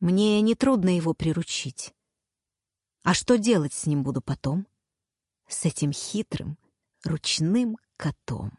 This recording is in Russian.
Мне нетрудно его приручить. А что делать с ним буду потом? С этим хитрым ручным котом.